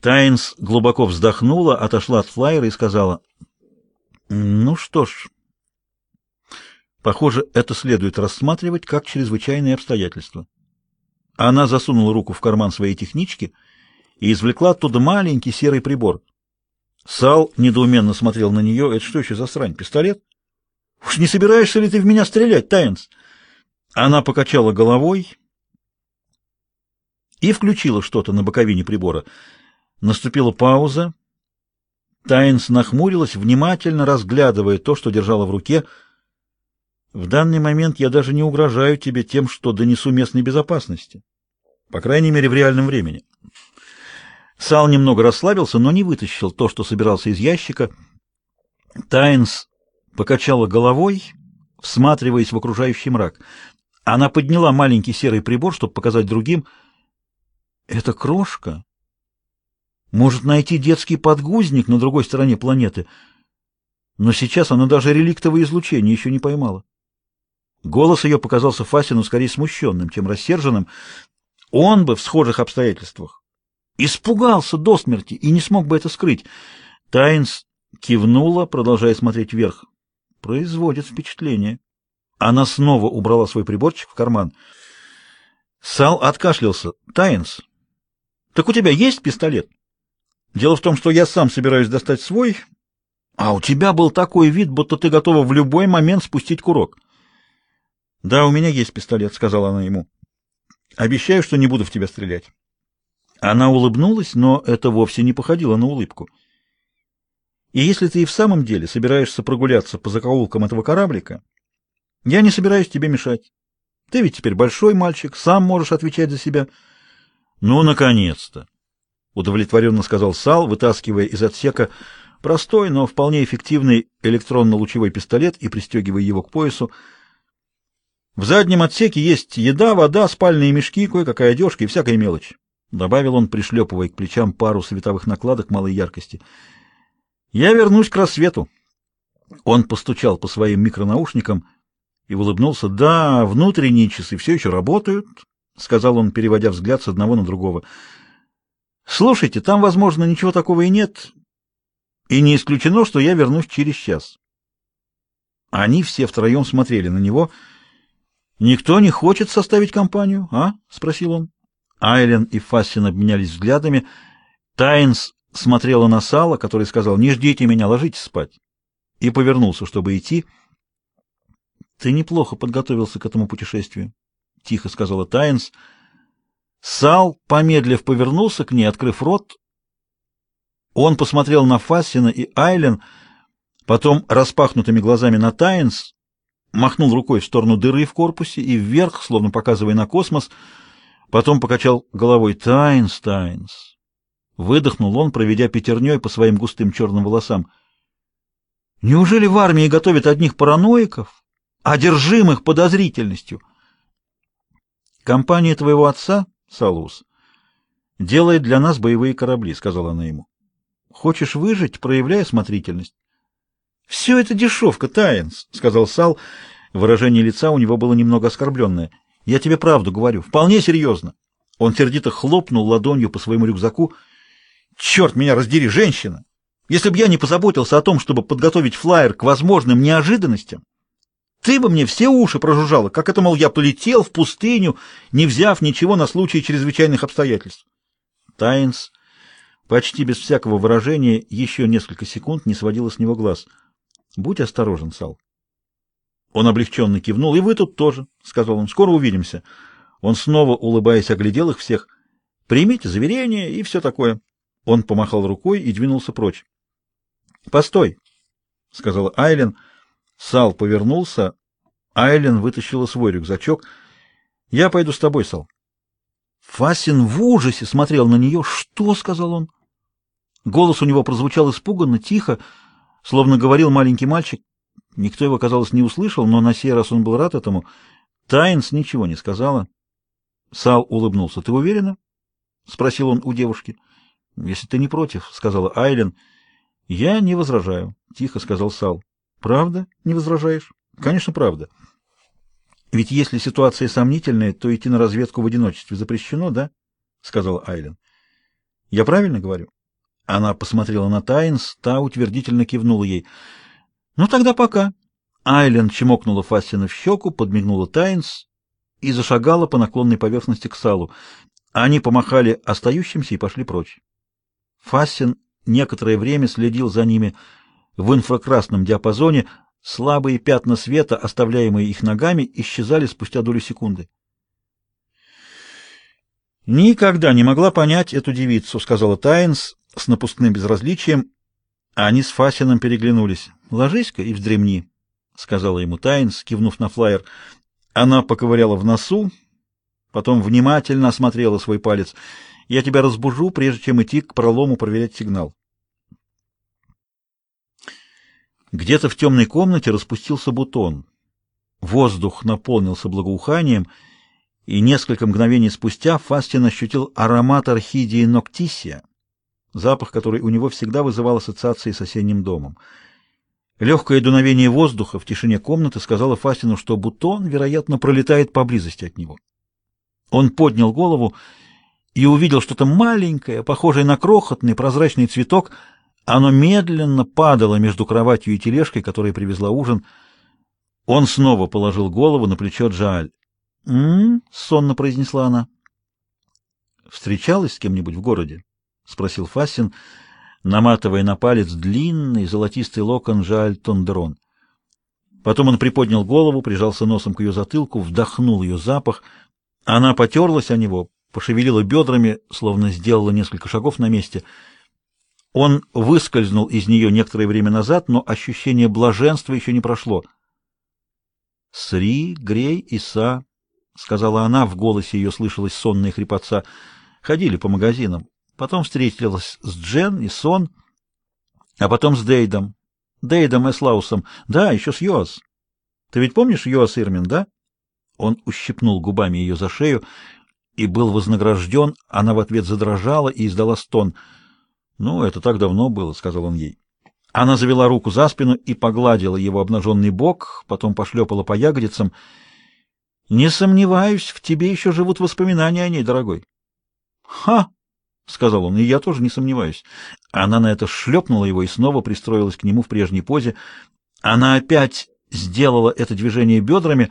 Тайнс глубоко вздохнула, отошла от флайера и сказала, «Ну что ж, похоже, это следует рассматривать как чрезвычайные обстоятельства». Она засунула руку в карман своей технички и извлекла оттуда маленький серый прибор. Сал недоуменно смотрел на нее. «Это что еще за срань? Пистолет? Уж не собираешься ли ты в меня стрелять, Тайнс?» Она покачала головой и включила что-то на боковине прибора. Наступила пауза. Тайнс нахмурилась, внимательно разглядывая то, что держала в руке. «В данный момент я даже не угрожаю тебе тем, что донесу местной безопасности. По крайней мере, в реальном времени». Сал немного расслабился, но не вытащил то, что собирался из ящика. Тайнс покачала головой, всматриваясь в окружающий мрак. Она подняла маленький серый прибор, чтобы показать другим. «Это крошка. Может найти детский подгузник на другой стороне планеты. Но сейчас она даже реликтовое излучение еще не поймала». Голос ее показался Фасину скорее смущенным, чем рассерженным. Он бы в схожих обстоятельствах Испугался до смерти и не смог бы это скрыть. Тайнс кивнула, продолжая смотреть вверх. Производит впечатление. Она снова убрала свой приборчик в карман. Сал откашлялся. Тайнс, так у тебя есть пистолет? Дело в том, что я сам собираюсь достать свой, а у тебя был такой вид, будто ты готова в любой момент спустить курок. Да, у меня есть пистолет, сказала она ему. Обещаю, что не буду в тебя стрелять. Она улыбнулась, но это вовсе не походило на улыбку. И если ты и в самом деле собираешься прогуляться по закоулкам этого кораблика, я не собираюсь тебе мешать. Ты ведь теперь большой мальчик, сам можешь отвечать за себя. Ну, наконец-то, удовлетворенно сказал Сал, вытаскивая из отсека простой, но вполне эффективный электронно-лучевой пистолет и пристегивая его к поясу. В заднем отсеке есть еда, вода, спальные мешки, кое-какая одежка и всякая мелочь. Добавил он, пришлепывая к плечам пару световых накладок малой яркости. «Я вернусь к рассвету». Он постучал по своим микронаушникам и улыбнулся. «Да, внутренние часы все еще работают», — сказал он, переводя взгляд с одного на другого. «Слушайте, там, возможно, ничего такого и нет, и не исключено, что я вернусь через час». Они все втроем смотрели на него. «Никто не хочет составить компанию, а?» — спросил он. Айлен и Фассин обменялись взглядами. Тайнс смотрела на Сала, который сказал «Не ждите меня, ложитесь спать», и повернулся, чтобы идти. «Ты неплохо подготовился к этому путешествию», — тихо сказала Тайнс. Сал, помедлив, повернулся к ней, открыв рот. Он посмотрел на Фассина и Айлен, потом распахнутыми глазами на Тайнс, махнул рукой в сторону дыры в корпусе и вверх, словно показывая на космос — Потом покачал головой «Тайнс, Тайнс». Выдохнул он, проведя пятерней по своим густым черным волосам. «Неужели в армии готовят одних параноиков, одержимых подозрительностью?» «Компания твоего отца, Салус, делает для нас боевые корабли», — сказала она ему. «Хочешь выжить, проявляй осмотрительность». «Все это дешевка, Тайнс», — сказал Сал. Выражение лица у него было немного оскорбленное. Я тебе правду говорю, вполне серьезно. Он сердито хлопнул ладонью по своему рюкзаку. Черт меня раздери, женщина! Если бы я не позаботился о том, чтобы подготовить флаер к возможным неожиданностям, ты бы мне все уши прожужжала, как это, мол, я полетел в пустыню, не взяв ничего на случай чрезвычайных обстоятельств. Тайнс, почти без всякого выражения, еще несколько секунд не сводила с него глаз. Будь осторожен, Сал. Он облегченно кивнул. «И вы тут тоже», — сказал он. «Скоро увидимся». Он снова, улыбаясь, оглядел их всех. «Примите заверение и все такое». Он помахал рукой и двинулся прочь. «Постой», — сказала Айлен. Сал повернулся. Айлен вытащила свой рюкзачок. «Я пойду с тобой, Сал». Фасин в ужасе смотрел на нее. «Что?» — сказал он. Голос у него прозвучал испуганно, тихо, словно говорил маленький мальчик. Никто его, казалось, не услышал, но на сей раз он был рад этому. Тайнс ничего не сказала. Сал улыбнулся. «Ты уверена?» — спросил он у девушки. «Если ты не против», — сказала Айлен. «Я не возражаю», — тихо сказал Сал. «Правда? Не возражаешь?» «Конечно, правда. Ведь если ситуация сомнительная, то идти на разведку в одиночестве запрещено, да?» — сказала Айлен. Я правильно говорю? Она посмотрела на Тайнс, та утвердительно кивнула ей. Ну тогда пока. Айлен чмокнула Фастина в щеку, подмигнула Тайнс и зашагала по наклонной поверхности к салу. Они помахали остающимся и пошли прочь. Фастин некоторое время следил за ними в инфракрасном диапазоне, слабые пятна света, оставляемые их ногами, исчезали спустя долю секунды. «Никогда не могла понять эту девицу», — сказала Тайнс с напускным безразличием, а они с Фасином переглянулись. «Ложись-ка и вздремни», — сказала ему Тайнс, кивнув на флаер. Она поковыряла в носу, потом внимательно осмотрела свой палец. «Я тебя разбужу, прежде чем идти к пролому проверять сигнал». Где-то в темной комнате распустился бутон. Воздух наполнился благоуханием, и несколько мгновений спустя Фастин ощутил аромат орхидеи ноктисия, запах, который у него всегда вызывал ассоциации с осенним домом. Легкое дуновение воздуха в тишине комнаты сказала Фастину, что бутон, вероятно, пролетает поблизости от него. Он поднял голову и увидел что-то маленькое, похожее на крохотный прозрачный цветок — оно медленно падало между кроватью и тележкой, которая привезла ужин. Он снова положил голову на плечо Джааль. «М-м-м», сонно произнесла она. «Встречалась с кем-нибудь в городе?» — спросил Фассин, наматывая на палец длинный золотистый локон Джааль Тондерон. Потом он приподнял голову, прижался носом к ее затылку, вдохнул ее запах. Она потерлась о него, пошевелила бедрами, словно сделала несколько шагов на месте — он выскользнул из нее некоторое время назад, но ощущение блаженства еще не прошло. «Сри, Грей, Иса», — сказала она, в голосе ее слышалась сонная хрипотца, — ходили по магазинам. Потом встретилась с Джен и Сон, а потом с Дейдом. Дейдом Эслаусом. Да, еще с Йоас. Ты ведь помнишь Йоас Ирмин, да? Он ущипнул губами ее за шею и был вознагражден. Она в ответ задрожала и издала стон — «Ну, это так давно было», — сказал он ей. Она завела руку за спину и погладила его обнаженный бок, потом пошлепала по ягодицам. «Не сомневаюсь, в тебе еще живут воспоминания о ней, дорогой». «Ха!» — сказал он, — и я тоже не сомневаюсь. Она на это шлепнула его и снова пристроилась к нему в прежней позе. Она опять сделала это движение бедрами,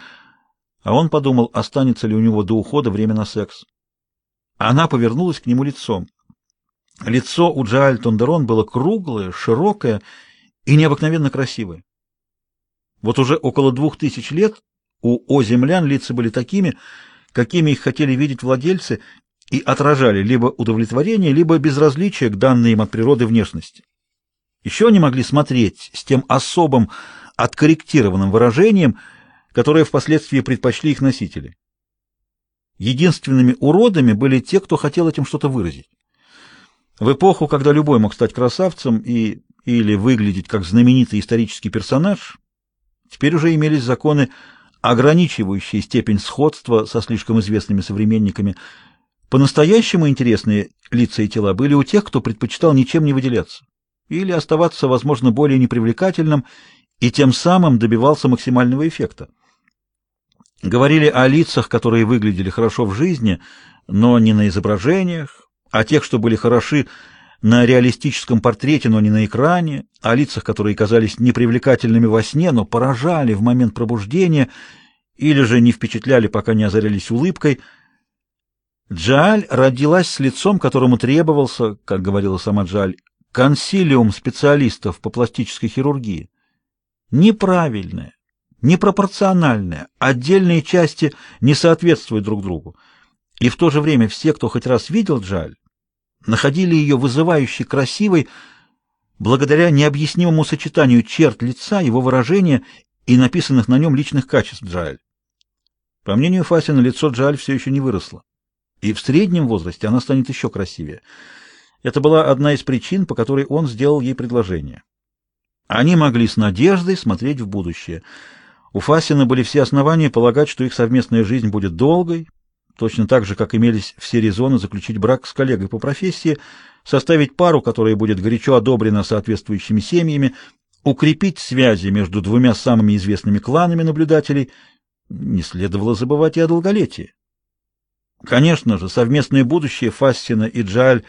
а он подумал, останется ли у него до ухода время на секс. Она повернулась к нему лицом. Лицо у Джааль Тондерон было круглое, широкое и необыкновенно красивое. Вот уже около двух тысяч лет у о-землян лица были такими, какими их хотели видеть владельцы, и отражали либо удовлетворение, либо безразличие к данной им от природы внешности. Еще они могли смотреть с тем особым откорректированным выражением, которое впоследствии предпочли их носители. Единственными уродами были те, кто хотел этим что-то выразить. В эпоху, когда любой мог стать красавцем и или выглядеть как знаменитый исторический персонаж, теперь уже имелись законы, ограничивающие степень сходства со слишком известными современниками. По-настоящему интересные лица и тела были у тех, кто предпочитал ничем не выделяться или оставаться, возможно, более непривлекательным и тем самым добивался максимального эффекта. Говорили о лицах, которые выглядели хорошо в жизни, но не на изображениях, о тех, что были хороши на реалистическом портрете, но не на экране, о лицах, которые казались непривлекательными во сне, но поражали в момент пробуждения или же не впечатляли, пока не озарялись улыбкой. Джаль родилась с лицом, которому требовался, как говорила сама Джаль, консилиум специалистов по пластической хирургии. Неправильное, непропорциональное, отдельные части не соответствуют друг другу. И в то же время все, кто хоть раз видел Джаль, находили ее вызывающе красивой благодаря необъяснимому сочетанию черт лица, его выражения и написанных на нем личных качеств Джаль. По мнению Фасина, лицо Джаль все еще не выросло, и в среднем возрасте она станет еще красивее. Это была одна из причин, по которой он сделал ей предложение. Они могли с надеждой смотреть в будущее. У Фасина были все основания полагать, что их совместная жизнь будет долгой, точно так же, как имелись все резоны заключить брак с коллегой по профессии, составить пару, которая будет горячо одобрена соответствующими семьями, укрепить связи между двумя самыми известными кланами наблюдателей, не следовало забывать и о долголетии. Конечно же, совместное будущее Фастина и Джаль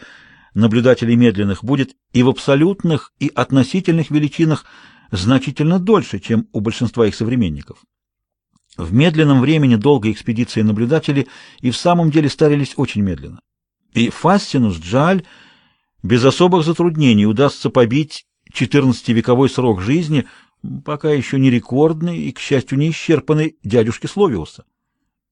наблюдателей медленных будет и в абсолютных, и относительных величинах значительно дольше, чем у большинства их современников. В медленном времени долгой экспедиции наблюдатели и в самом деле старились очень медленно. И Фастинус Джаль без особых затруднений удастся побить 14-вековой срок жизни, пока еще не рекордный и, к счастью, не исчерпанный дядюшки Словиуса.